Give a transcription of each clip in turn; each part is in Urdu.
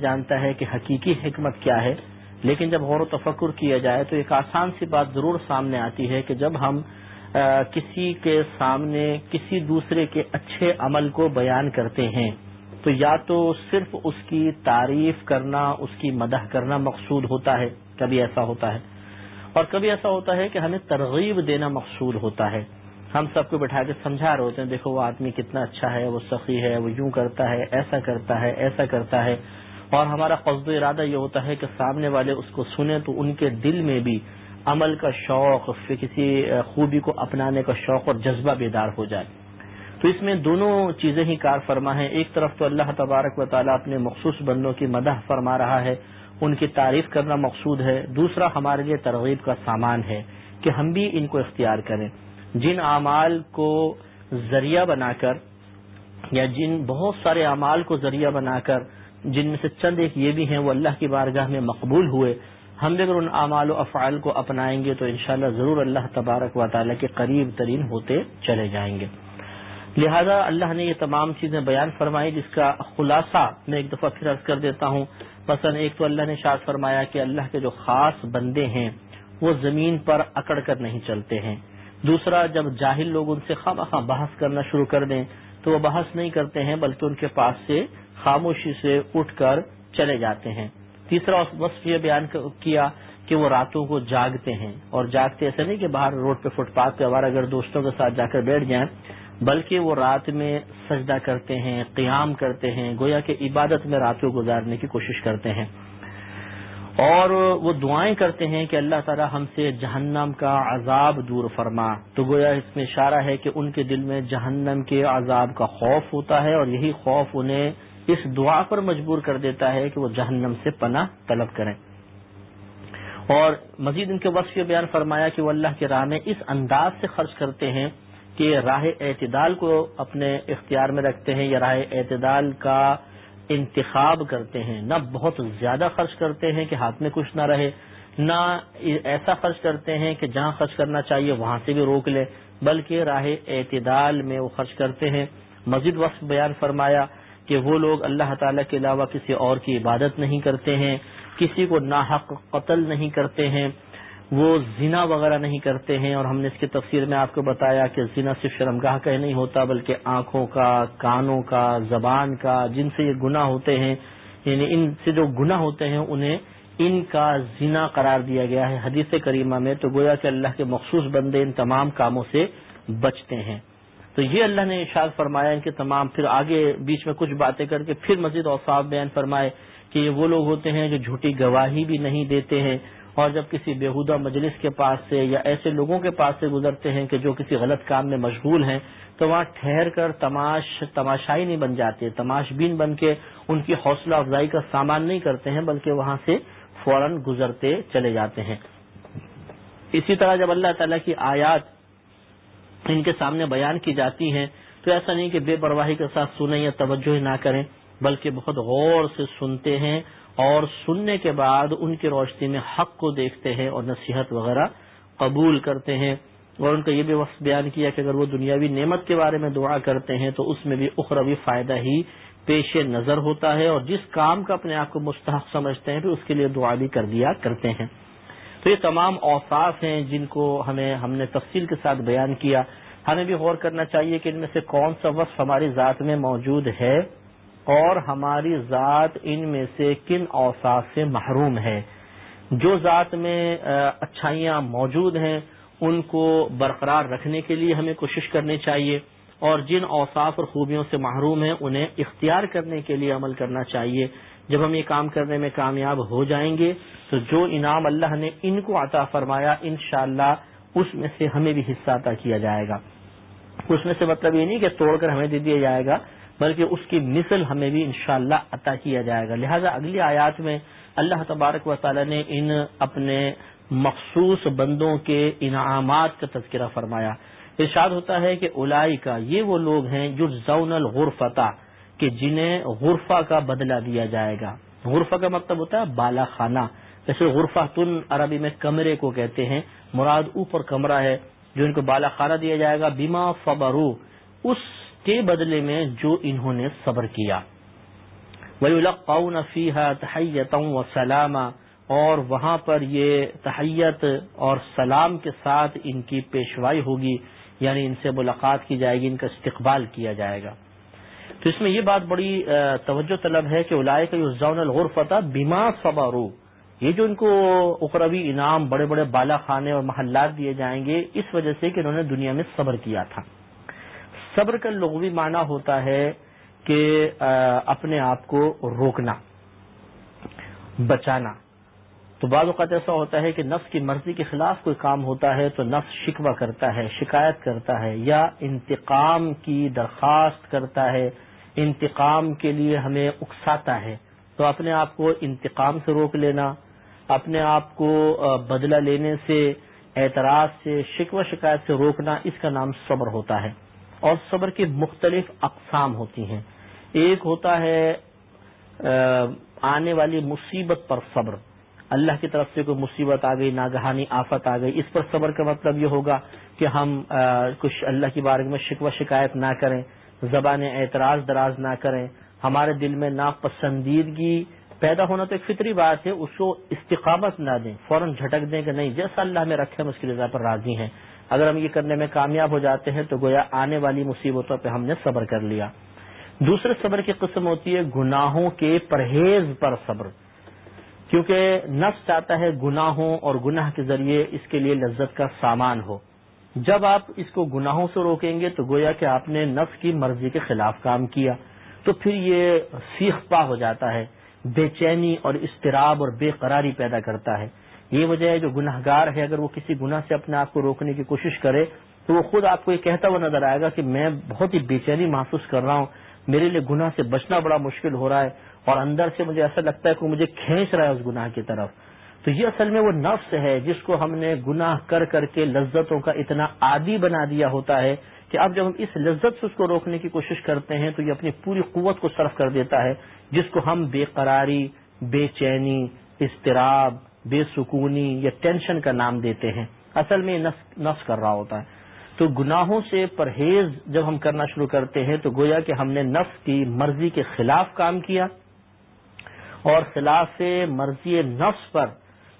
جانتا ہے کہ حقیقی حکمت کیا ہے، لیکن جب غور و تفکر کیا جائے تو ایک آسان سی بات ضرور سامنے آتی ہے کہ جب ہم کسی کے سامنے کسی دوسرے کے اچھے عمل کو بیان کرتے ہیں، تو یا تو صرف اس کی تعریف کرنا، اس کی مدح کرنا مقصود ہوتا ہے، کبھی ایسا ہوتا ہے۔ اور کبھی ایسا ہوتا ہے کہ ہمیں ترغیب دینا مقصود ہوتا ہے۔ ہم سب کو بٹھا کے سمجھا رہے ہوتے ہیں، دیکھو وہ آدمی کتنا اچھا ہے، وہ سخی ہے، وہ یوں کرتا ہے، ایسا کرتا ہے، ایسا کرتا ہے۔ اور ہمارا قصد ارادہ یہ ہوتا ہے کہ سامنے والے اس کو سنیں تو ان کے دل میں بھی عمل کا شوق، کسی خوبی کو اپنانے کا شوق اور جذبہ بیدار ہو جائے۔ تو اس میں دونوں چیزیں ہی کار فرما ہیں۔ ایک طرف تو اللہ تبارک و تعالیٰ اپنے مخصوص بندوں کی مدح فرما رہا ہے، ان کی تعریف کرنا مقصود ہے۔ دوسرا ہمارے لیے ترغیب کا سامان ہے کہ ہم بھی ان کو اختیار کریں۔ جن اعمال کو ذریعہ بنا کر یا جن بہت سارے اعمال کو ذریعہ بنا کر جن میں سے چند ایک یہ بھی ہیں، وہ اللہ کی بارگاہ میں مقبول ہوئے۔ ہم بھی اگر ان اعمال و افعال کو اپنائیں گے تو انشاءاللہ ضرور اللہ تبارک و تعالیٰ کے قریب ترین ہوتے چلے جائیں گے۔ لہذا اللہ نے یہ تمام چیزیں بیان فرمائی، جس کا خلاصہ میں ایک دفعہ پھر عرض کر دیتا ہوں۔ مثلا ایک تو اللہ نے شاد فرمایا کہ اللہ کے جو خاص بندے ہیں، وہ زمین پر اکڑ کر نہیں چلتے ہیں۔ دوسرا، جب جاہل لوگ ان سے خواہ خواہ بحث کرنا شروع کر دیں، تو وہ بحث نہیں کرتے ہیں، بلکہ ان کے پاس سے خاموشی سے اٹھ کر چلے جاتے ہیں۔ تیسرا وصف یہ بیان کیا کہ وہ راتوں کو جاگتے ہیں۔ اور جاگتے ایسے نہیں کہ باہر روڈ پہ فٹ پاتھ پہ ہمارا اگر دوستوں کے ساتھ جا کر بیٹھ جائیں، بلکہ وہ رات میں سجدہ کرتے ہیں، قیام کرتے ہیں، گویا کہ عبادت میں راتوں گزارنے کی کوشش کرتے ہیں۔ اور وہ دعائیں کرتے ہیں کہ اللہ تعالی ہم سے جہنم کا عذاب دور فرما۔ تو گویا اس میں اشارہ ہے کہ ان کے دل میں جہنم کے عذاب کا خوف ہوتا ہے اور یہی خوف انہیں اس دعا پر مجبور کر دیتا ہے کہ وہ جہنم سے پناہ طلب کریں۔ اور مزید ان کے وصف بیان فرمایا کہ وہ اللہ کے راہ میں اس انداز سے خرچ کرتے ہیں کہ راہ اعتدال کو اپنے اختیار میں رکھتے ہیں یا راہ اعتدال کا انتخاب کرتے ہیں، نہ بہت زیادہ خرچ کرتے ہیں کہ ہاتھ میں کچھ نہ رہے، نہ ایسا خرچ کرتے ہیں کہ جہاں خرچ کرنا چاہیے وہاں سے بھی روک لے، بلکہ راہ اعتدال میں وہ خرچ کرتے ہیں۔ مزید وقت بیان فرمایا کہ وہ لوگ اللہ تعالی کے علاوہ کسی اور کی عبادت نہیں کرتے ہیں، کسی کو ناحق قتل نہیں کرتے ہیں۔ وہ زنا وغیرہ نہیں کرتے ہیں اور ہم نے اس کی تفسیر میں آپ کو بتایا کہ زنا صرف شرمگاہ کا ہی نہیں ہوتا بلکہ آنکھوں کا، کانوں کا، زبان کا، جن سے یہ گناہ ہوتے ہیں یعنی ان سے جو گناہ ہوتے ہیں انہیں ان کا زنا قرار دیا گیا ہے حدیث کریمہ میں تو گویا کہ اللہ کے مخصوص بندے ان تمام کاموں سے بچتے ہیں۔ تو یہ اللہ نے اشاد فرمایا ان کے تمام پھر آگے بیچ میں کچھ باتیں کر کے پھر مزید اوساف بیان فرمائے کہ یہ وہ لوگ ہوتے ہیں جو جھوٹی گواہی بھی نہیں دیتے ہیں۔ اور جب کسی بےحدہ مجلس کے پاس سے یا ایسے لوگوں کے پاس سے گزرتے ہیں کہ جو کسی غلط کام میں مشغول ہیں، تو وہاں ٹھہر کر تماش، تماشائی نہیں بن جاتے، تماش بین بن کے ان کی حوصلہ افزائی کا سامان نہیں کرتے ہیں، بلکہ وہاں سے فوراً گزرتے چلے جاتے ہیں۔ اسی طرح جب اللہ تعالیٰ کی آیات ان کے سامنے بیان کی جاتی ہیں، تو ایسا نہیں کہ بے پرواہی کے ساتھ سنیں یا توجہ نہ کریں، بلکہ بہت غور سے سنتے ہیں اور سننے کے بعد ان کی روشنی میں حق کو دیکھتے ہیں اور نصیحت وغیرہ قبول کرتے ہیں۔ اور ان کا یہ بھی وقت بیان کیا کہ اگر وہ دنیاوی نعمت کے بارے میں دعا کرتے ہیں تو اس میں بھی اخروی فائدہ ہی پیش نظر ہوتا ہے اور جس کام کا اپنے آپ کو مستحق سمجھتے ہیں، پھر اس کے لیے دعا بھی کر دیا کرتے ہیں۔ تو یہ تمام اوصاف ہیں جن کو ہمیں ہم نے تفصیل کے ساتھ بیان کیا۔ ہمیں بھی غور کرنا چاہیے کہ ان میں سے کون سا وصف ہماری ذات میں موجود ہے۔ اور ہماری ذات ان میں سے کن اوساف سے محروم ہے؟ جو ذات میں اچھائیاں موجود ہیں، ان کو برقرار رکھنے کے لیے ہمیں کوشش کرنی چاہیے اور جن اوصاف اور خوبیوں سے محروم ہیں، انہیں اختیار کرنے کے لیے عمل کرنا چاہیے۔ جب ہم یہ کام کرنے میں کامیاب ہو جائیں گے، تو جو انعام اللہ نے ان کو عطا فرمایا، انشاءاللہ اس میں سے ہمیں بھی حصہ عطا کیا جائے گا۔ اس میں سے مطلب یہ نہیں کہ توڑ کر ہمیں دے دیا جائے گا بلکہ اس کی مثل ہمیں بھی انشاءاللہ عطا کیا جائے گا۔ لہذا اگلی آیات میں اللہ تبارک و تعالی نے ان اپنے مخصوص بندوں کے انعامات کا تذکرہ فرمایا۔ ارشاد ہوتا ہے کہ الائی کا یہ وہ لوگ ہیں جو زون الغرفتا کہ جنہیں غرفہ کا بدلہ دیا جائے گا۔ غرفہ کا مطلب ہوتا ہے بالا خانہ جیسے غرفہ تن عربی میں کمرے کو کہتے ہیں، مراد اوپر کمرہ ہے جو ان کو بالا خانہ دیا جائے گا۔ بیما فبرو اس کے بدلے میں جو انہوں نے صبر کیا۔ وَيُلَقَّوْنَ فِيهَا تَحَيَّةً وَسَلَامًا، اور وہاں پر یہ تحیت اور سلام کے ساتھ ان کی پیشوائی ہوگی یعنی ان سے ملاقات کی جائے گی، ان کا استقبال کیا جائے گا۔ تو اس میں یہ بات بڑی توجہ طلب ہے کہ اولائے کا یوزاون الغرفتہ بیما صبارو یہ جو ان کو اقربی انعام، بڑے بڑے بالا خانے اور محلات دیے جائیں گے، اس وجہ سے کہ انہوں نے دنیا میں صبر کیا تھا۔ صبر کا لغوی معنی ہوتا ہے کہ اپنے آپ کو روکنا، بچانا۔ تو بعض اوقات ایسا ہوتا ہے کہ نفس کی مرضی کے خلاف کوئی کام ہوتا ہے تو نفس شکوہ کرتا ہے، شکایت کرتا ہے یا انتقام کی درخواست کرتا ہے، انتقام کے لیے ہمیں اکساتا ہے۔ تو اپنے آپ کو انتقام سے روک لینا، اپنے آپ کو بدلہ لینے سے، اعتراض سے، شکوہ شکایت سے روکنا، اس کا نام صبر ہوتا ہے۔ اور صبر کی مختلف اقسام ہوتی ہیں۔ ایک ہوتا ہے آنے والی مصیبت پر صبر۔ اللہ کی طرف سے کوئی مصیبت آ گئی، ناگہانی، آفت آ گئی، اس پر صبر کا مطلب یہ ہوگا کہ ہم کچھ اللہ کی بارے میں شکوہ شکایت نہ کریں، زبان اعتراض دراز نہ کریں۔ ہمارے دل میں ناپسندیدگی پیدا ہونا تو ایک فطری بات ہے، اس کو استقامت نہ دیں، فوراً جھٹک دیں کہ نہیں، جیسا اللہ میں رکھے ہم اس کی رضا پر راضی ہیں۔ اگر ہم یہ کرنے میں کامیاب ہو جاتے ہیں تو گویا آنے والی مصیبتوں پہ ہم نے صبر کر لیا۔ دوسرے صبر کی قسم ہوتی ہے گناہوں کے پرہیز پر صبر۔ کیونکہ نفس چاہتا ہے گناہوں اور گناہ کے ذریعے اس کے لیے لذت کا سامان ہو۔ جب آپ اس کو گناہوں سے روکیں گے تو گویا کہ آپ نے نفس کی مرضی کے خلاف کام کیا۔ تو پھر یہ سیخ پا ہو جاتا ہے، بے چینی اور استراب اور بے قراری پیدا کرتا ہے۔ یہ وجہ ہے جو گناہ گار ہے، اگر وہ کسی گناہ سے اپنے آپ کو روکنے کی کوشش کرے، تو وہ خود آپ کو یہ کہتا ہوا نظر آئے گا کہ میں بہت ہی بے چینی محسوس کر رہا ہوں۔ میرے لیے گناہ سے بچنا بڑا مشکل ہو رہا ہے اور اندر سے مجھے ایسا لگتا ہے کہ مجھے کھینچ رہا ہے اس گناہ کی طرف۔ تو یہ اصل میں وہ نفس ہے جس کو ہم نے گناہ کر کر کے لذتوں کا اتنا عادی بنا دیا ہوتا ہے کہ اب جب ہم اس لذت سے اس کو روکنے کی کوشش کرتے ہیں، تو یہ اپنی پوری قوت کو صرف کر دیتا ہے، جس کو ہم بے قراری، بے چینی، اضطراب بے سکونی یا ٹینشن کا نام دیتے ہیں۔ اصل میں نفس کر رہا ہوتا ہے۔ تو گناہوں سے پرہیز جب ہم کرنا شروع کرتے ہیں تو گویا کہ ہم نے نفس کی مرضی کے خلاف کام کیا۔ اور خلاف مرضی نفس پر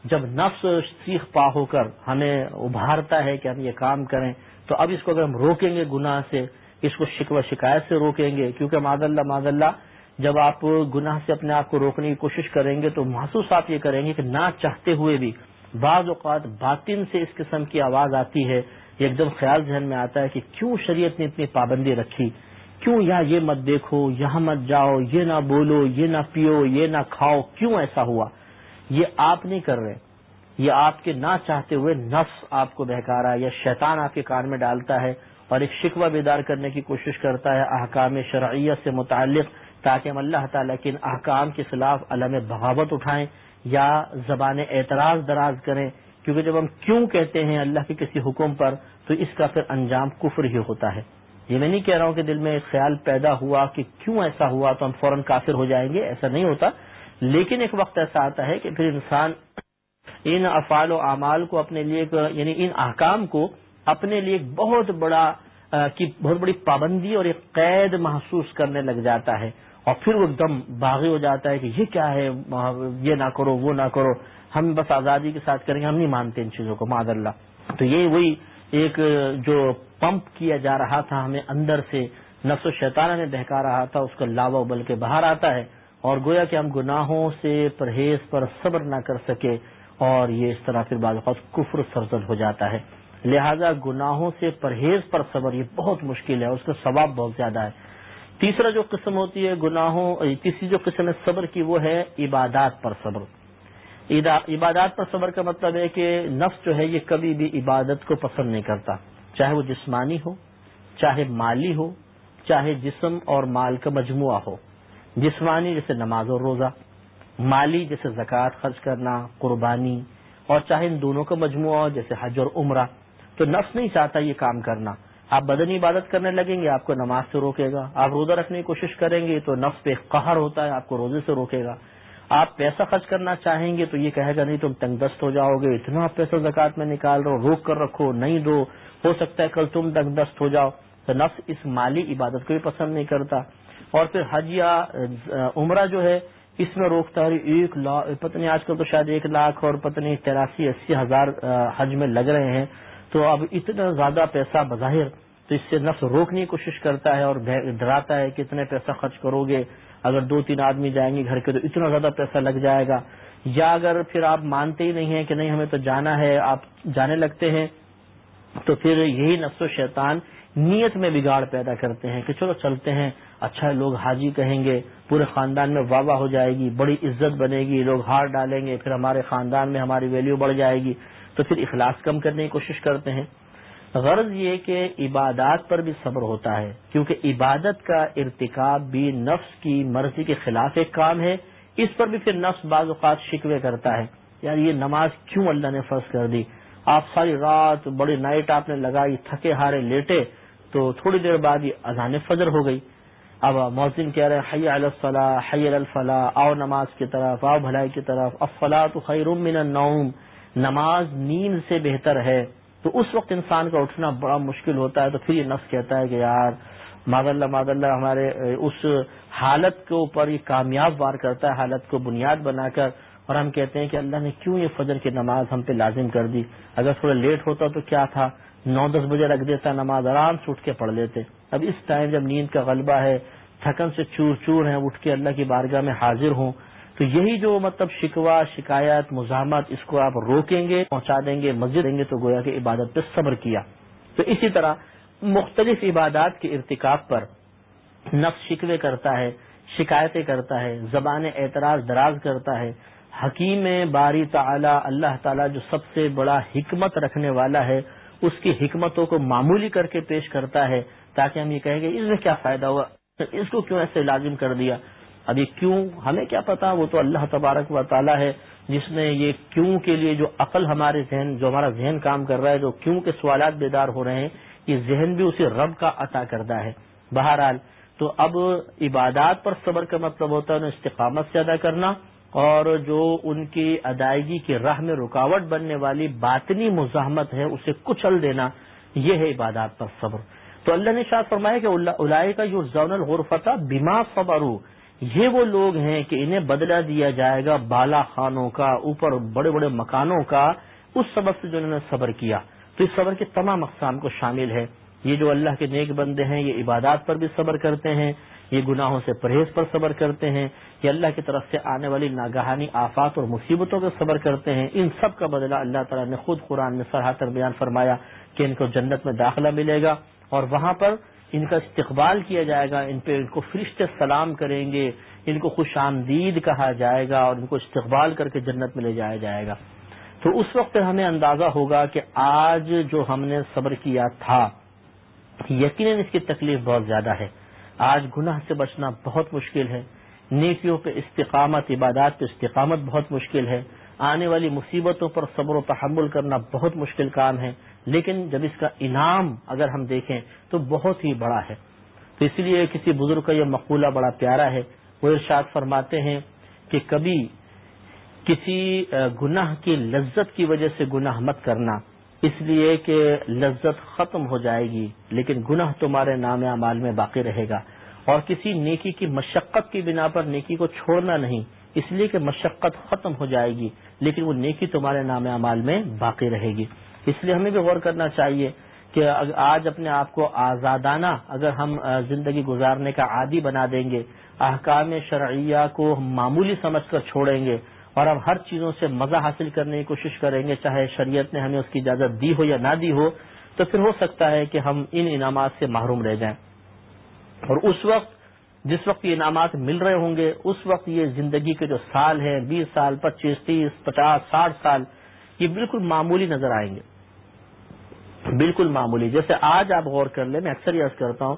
جب نفس سیخ پا ہو کر ہمیں ابھارتا ہے کہ ہم یہ کام کریں، تو اب اس کو اگر ہم روکیں گے گناہ سے، اس کو شکوہ شکایت سے روکیں گے، کیونکہ ماد اللہ ماد اللہ جب آپ گناہ سے اپنے آپ کو روکنے کی کوشش کریں گے تو محسوس آپ یہ کریں گے کہ نہ چاہتے ہوئے بھی بعض اوقات باطن سے اس قسم کی آواز آتی ہے ایک دم خیال ذہن میں آتا ہے کہ کیوں شریعت نے اتنی پابندی رکھی؟ کیوں یا یہ مت دیکھو، یہاں مت جاؤ، یہ نہ بولو، یہ نہ پیو، یہ نہ کھاؤ، کیوں ایسا ہوا؟ یہ آپ نہیں کر رہے۔ یہ آپ کے نہ چاہتے ہوئے نفس آپ کو بہکا رہا ہے، یا شیطان آپ کے کان میں ڈالتا ہے اور ایک شکوہ بیدار کرنے کی کوشش کرتا ہے، احکام شرعیت سے متعلق تاکہ ہم اللہ تعالیٰ کے ان احکام کے خلاف علم بغاوت اٹھائیں یا زبان اعتراض دراز کریں، کیونکہ جب ہم کیوں کہتے ہیں اللہ کے کسی حکم پر، تو اس کا پھر انجام کفر ہی ہوتا ہے۔ یہ میں نہیں کہہ رہا ہوں کہ دل میں خیال پیدا ہوا کہ کیوں ایسا ہوا تو ہم فوراً کافر ہو جائیں گے، ایسا نہیں ہوتا۔ لیکن ایک وقت ایسا آتا ہے کہ پھر انسان ان افعال و اعمال کو اپنے لیے یعنی ان احکام کو اپنے لیے بہت بڑا کی بہت بڑی پابندی اور ایک قید محسوس کرنے لگ جاتا ہے اور پھر وہ ایک دم باغی ہو جاتا ہے کہ یہ کیا ہے یہ نہ کرو، وہ نہ کرو۔ ہم بس آزادی کے ساتھ کریں گے، ہم نہیں مانتے ان چیزوں کو معذ اللہ۔ تو یہ وہی ایک، جو پمپ کیا جا رہا تھا، ہمیں اندر سے نفس و شیطانہ میں بہکا رہا تھا، اس کا لاوا ابل کے باہر آتا ہے اور گویا کہ ہم گناہوں سے پرہیز پر صبر نہ کر سکے اور یہ اس طرح پھر بعض اوقات کفر سرزد ہو جاتا ہے۔ لہذا گناہوں سے پرہیز پر صبر یہ بہت مشکل ہے، اس کا ثواب بہت زیادہ ہے۔ تیسرا جو قسم ہوتی ہے گناہوں تیسری جو قسم ہے صبر کی، وہ ہے عبادات پر صبر۔ عبادات پر صبر کا مطلب ہے کہ نفس جو ہے یہ کبھی بھی عبادت کو پسند نہیں کرتا۔ چاہے وہ جسمانی ہو، چاہے مالی ہو، چاہے جسم اور مال کا مجموعہ ہو۔ جسمانی جیسے نماز اور روزہ، مالی جیسے زکوٰۃ خرچ کرنا، قربانی، اور چاہے ان دونوں کا مجموعہ ہو، جیسے حج اور عمرہ۔ تو نفس نہیں چاہتا یہ کام کرنا۔ آپ بدنی عبادت کرنے لگیں گے، آپ کو نماز سے روکے گا۔ آپ روزہ رکھنے کی کوشش کریں گے تو نفس پہ قہر ہوتا ہے، آپ کو روزے سے روکے گا۔ آپ پیسہ خرچ کرنا چاہیں گے تو یہ کہے گا، نہیں تم تنگ دست ہو جاؤ گے، اتنا پیسہ زکات میں نکال رہو روک کر رکھو، نہیں دو۔ ہو سکتا ہے کل تم تنگ دست ہو جاؤ۔ تو نفس اس مالی عبادت کو بھی پسند نہیں کرتا۔ اور پھر حج یا عمرہ جو ہے، اس میں روکتا ہے، ایک لاکھ، پتہ نہیں آج کل تو شاید ایک لاکھ اور پتہ نہیں تراسی، اسی ہزار حج میں لگ رہے ہیں۔ تو اب اتنا زیادہ پیسہ بظاہر تو اس سے نفس روکنے کی کوشش کرتا ہے اور ڈراتا ہے کہ اتنے پیسہ خرچ کرو گے، اگر دو تین آدمی جائیں گے گھر کے تو اتنا زیادہ پیسہ لگ جائے گا۔ یا اگر پھر آپ مانتے ہی نہیں ہیں کہ نہیں، ہمیں تو جانا ہے، آپ جانے لگتے ہیں، تو پھر یہی نفس و شیطان نیت میں بگاڑ پیدا کرتے ہیں کہ چلو چلتے ہیں اچھا لوگ حاجی کہیں گے، پورے خاندان میں واہ واہ ہو جائے گی، بڑی عزت بنے گی، لوگ ہار ڈالیں گے، پھر ہمارے خاندان میں ہماری ویلیو بڑھ جائے گی۔ تو پھر اخلاص کم کرنے کی کوشش کرتے ہیں۔ غرض یہ کہ عبادات پر بھی صبر ہوتا ہے، کیونکہ عبادت کا ارتکاب بھی نفس کی مرضی کے خلاف ایک کام ہے۔ اس پر بھی پھر نفس بعض اوقات شکوے کرتا ہے۔ یار یہ نماز کیوں اللہ نے فرض کر دی؟ آپ ساری رات بڑی نائٹ آپ نے لگائی، تھکے ہارے لیٹے، تو تھوڑی دیر بعد یہ اذان فجر ہو گئی۔ اب محسن کہہ رہے حی الفلاح حی الفلاح، آؤ نماز کی طرف، آؤ بھلائی کی طرف افلا تو خیر من النوم۔ نماز نیند سے بہتر ہے، تو اس وقت انسان کا اٹھنا بڑا مشکل ہوتا ہے، تو پھر یہ نفس کہتا ہے کہ یار ماد اللہ ماد اللہ ہمارے اس حالت کے اوپر یہ کامیاب وار کرتا ہے، حالت کو بنیاد بنا کر، اور ہم کہتے ہیں کہ اللہ نے کیوں یہ فجر کی نماز ہم پہ لازم کر دی؟ اگر تھوڑا لیٹ ہوتا تو کیا تھا؟ نو دس بجے رکھ دیتا، نماز آرام سے اٹھ کے پڑھ لیتے۔ اب اس ٹائم جب نیند کا غلبہ ہے، تھکن سے چور چور ہیں، اٹھ کے اللہ کی بارگاہ میں حاضر ہوں تو یہی جو مطلب شکوا شکایت، مزاحمت، اس کو آپ روکیں گے، پہنچا دیں گے، مسجد دیں گے تو گویا کہ عبادت پہ صبر کیا۔ تو اسی طرح مختلف عبادات کے ارتکاب پر نفس شکوے کرتا ہے، شکایتیں کرتا ہے، زبان اعتراض دراز کرتا ہے۔ حکیم باری تعالی، اللہ تعالی جو سب سے بڑا حکمت رکھنے والا ہے، اس کی حکمتوں کو معمولی کر کے پیش کرتا ہے تاکہ ہم یہ کہیں گے، اس میں کیا فائدہ ہوا؟ اس کو کیوں ایسے لازم کر دیا؟ اب یہ کیوں؟ ہمیں کیا پتا؟ وہ تو اللہ تبارک و تعالیٰ ہے، جس نے یہ کیوں کے لیے جو عقل ہمارے ذہن، جو ہمارا ذہن کام کر رہا ہے، جو کیوں کے سوالات بیدار ہو رہے ہیں، یہ ذہن بھی اسی رب کا عطا کردہ ہے۔ بہرحال، تو اب عبادات پر صبر کا مطلب ہوتا ہے استقامت سے ادا کرنا اور جو ان کی ادائیگی کی راہ میں رکاوٹ بننے والی باطنی مزاحمت ہے، اسے کچل دینا، یہ ہے عبادات پر صبر۔ تو اللہ نے شاہ فرمایا کہ اللہ کا جو زون الغرفتہ بیما صبر یہ وہ لوگ ہیں کہ انہیں بدلہ دیا جائے گا بالا خانوں کا، اوپر بڑے بڑے مکانوں کا، اس سبب سے جو انہوں نے صبر کیا۔ تو اس صبر کے تمام اقسام کو شامل ہے۔ یہ جو اللہ کے نیک بندے ہیں، یہ عبادات پر بھی صبر کرتے ہیں، یہ گناہوں سے پرہیز پر صبر کرتے ہیں، یہ اللہ کی طرف سے آنے والی ناگہانی، آفات اور مصیبتوں کا صبر کرتے ہیں۔ ان سب کا بدلہ اللہ تعالیٰ نے خود قرآن میں سرحتر بیان فرمایا کہ ان کو جنت میں داخلہ ملے گا اور وہاں پر ان کا استقبال کیا جائے گا، ان پہ ان کو فرشتے سلام کریں گے، ان کو خوش آمدید کہا جائے گا اور ان کو استقبال کر کے جنت میں لے جایا جائے گا۔ تو اس وقت ہمیں اندازہ ہوگا کہ آج جو ہم نے صبر کیا تھا، یقیناً اس کی تکلیف بہت زیادہ ہے۔ آج گناہ سے بچنا بہت مشکل ہے، نیکیوں پہ استقامت، عبادات پہ استقامت بہت مشکل ہے۔ آنے والی مصیبتوں پر صبر و تحمل کرنا بہت مشکل کام ہے، لیکن جب اس کا انعام اگر ہم دیکھیں تو بہت ہی بڑا ہے۔ تو اس لیے کسی بزرگ کا یہ مقولہ بڑا پیارا ہے۔ وہ ارشاد فرماتے ہیں کہ کبھی کسی گناہ کی لذت کی وجہ سے گناہ مت کرنا۔ اس لیے کہ لذت ختم ہو جائے گی، لیکن گناہ تمہارے نام اعمال میں باقی رہے گا۔ اور کسی نیکی کی مشقت کی بنا پر نیکی کو چھوڑنا نہیں۔ اس لیے کہ مشقت ختم ہو جائے گی، لیکن وہ نیکی تمہارے نام اعمال میں باقی رہے گی۔ اس لیے ہمیں بھی غور کرنا چاہیے کہ آج اپنے آپ کو آزادانہ اگر ہم زندگی گزارنے کا عادی بنا دیں گے، احکام شرعیہ کو معمولی سمجھ کر چھوڑیں گے اور ہم ہر چیزوں سے مزہ حاصل کرنے کی کوشش کریں گے، چاہے شریعت نے ہمیں اس کی اجازت دی ہو یا نہ دی ہو، تو پھر ہو سکتا ہے کہ ہم ان انعامات سے محروم رہ جائیں۔ اور اس وقت جس وقت یہ انعامات مل رہے ہوں گے، اس وقت یہ زندگی کے جو سال ہیں، بیس سال، پچیس، تیس، پچاس، ساٹھ سال، یہ بالکل معمولی نظر آئیں گے۔ بالکل معمولی۔ جیسے آج آپ غور کر لیں، میں اکثر یاد کرتا ہوں،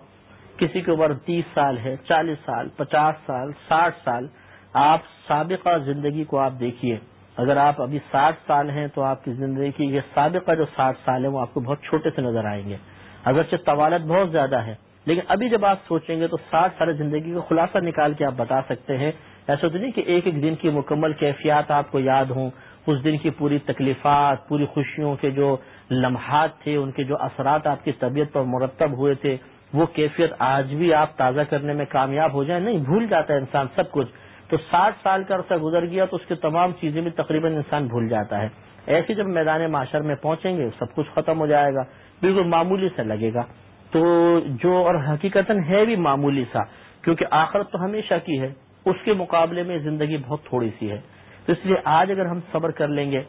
کسی کی عمر تیس سال ہے، چالیس سال، پچاس سال، ساٹھ سال، آپ سابقہ زندگی کو آپ دیکھیے۔ اگر آپ ابھی ساٹھ سال ہیں تو آپ کی زندگی کی یہ سابقہ جو ساٹھ سال ہے وہ آپ کو بہت چھوٹے سے نظر آئیں گے۔ اگرچہ طوالت بہت زیادہ ہے لیکن ابھی جب آپ سوچیں گے تو ساٹھ سال زندگی کا خلاصہ نکال کے آپ بتا سکتے ہیں۔ ایسا تو نہیں کہ ایک ایک دن کی مکمل کیفیات آپ کو یاد ہوں۔ اس دن کی پوری تکلیفات، پوری خوشیوں کے جو لمحات تھے، ان کے جو اثرات آپ کی طبیعت پر مرتب ہوئے تھے، وہ کیفیت آج بھی آپ تازہ کرنے میں کامیاب ہو جائیں۔ نہیں، بھول جاتا ہے انسان سب کچھ۔ تو ساٹھ سال کا عرصہ گزر گیا تو اس کی تمام چیزیں بھی تقریباً انسان بھول جاتا ہے۔ ایسے جب میدان معاشر میں پہنچیں گے، سب کچھ ختم ہو جائے گا۔ بالکل معمولی سا لگے گا۔ تو جو اور حقیقت ہے بھی معمولی سا، کیونکہ آخرت تو ہمیشہ کی ہے، اس کے مقابلے میں زندگی بہت تھوڑی سی ہے۔ تو اس لیے آج اگر ہم صبر کر لیں گے،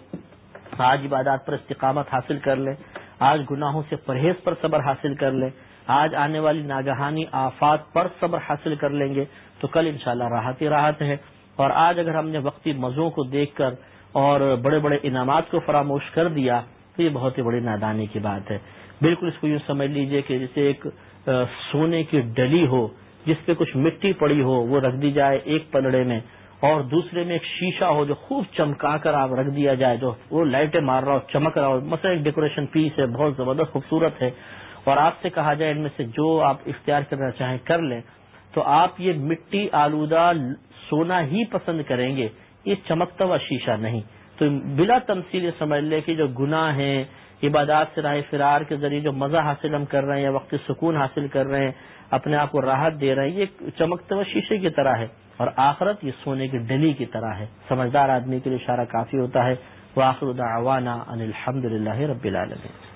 آج عبادات پر استقامت حاصل کر لیں، آج گناہوں سے پرہیز پر صبر حاصل کر لیں، آج آنے والی ناگہانی آفات پر صبر حاصل کر لیں گے، تو کل انشاءاللہ راحت ہی راحت ہے۔ اور آج اگر ہم نے وقتی مزوں کو دیکھ کر اور بڑے بڑے انعامات کو فراموش کر دیا، تو یہ بہت ہی بڑی نادانی کی بات ہے۔ بالکل اس کو یوں سمجھ لیجیے کہ جسے ایک سونے کی ڈلی ہو، جس پہ کچھ مٹی پڑی ہو، وہ رکھ دی جائے ایک پلڑے میں، اور دوسرے میں ایک شیشہ ہو جو خوب چمکا کر آپ رکھ دیا جائے، جو وہ لائٹیں مار رہا ہو، چمک رہا ہو، مثلا ایک ڈیکوریشن پیس ہے، بہت زبردست خوبصورت ہے، اور آپ سے کہا جائے ان میں سے جو آپ اختیار کرنا چاہیں کر لیں، تو آپ یہ مٹی آلودہ سونا ہی پسند کریں گے، یہ چمکتا ہوا شیشہ نہیں۔ تو بلا تمثیل یہ سمجھ لے کہ جو گناہ ہیں عبادات سے راہ فرار کے ذریعے جو مزہ حاصل ہم کر رہے ہیں یا وقت سکون حاصل کر رہے ہیں، اپنے آپ کو راحت دے رہے ہیں، یہ چمکتے ہوئے شیشے کی طرح ہے۔ اور آخرت یہ سونے کی ڈلی کی طرح ہے۔ سمجھدار آدمی کے لیے اشارہ کافی ہوتا ہے۔ وہ آخر ان الحمد للہ رب العالمین۔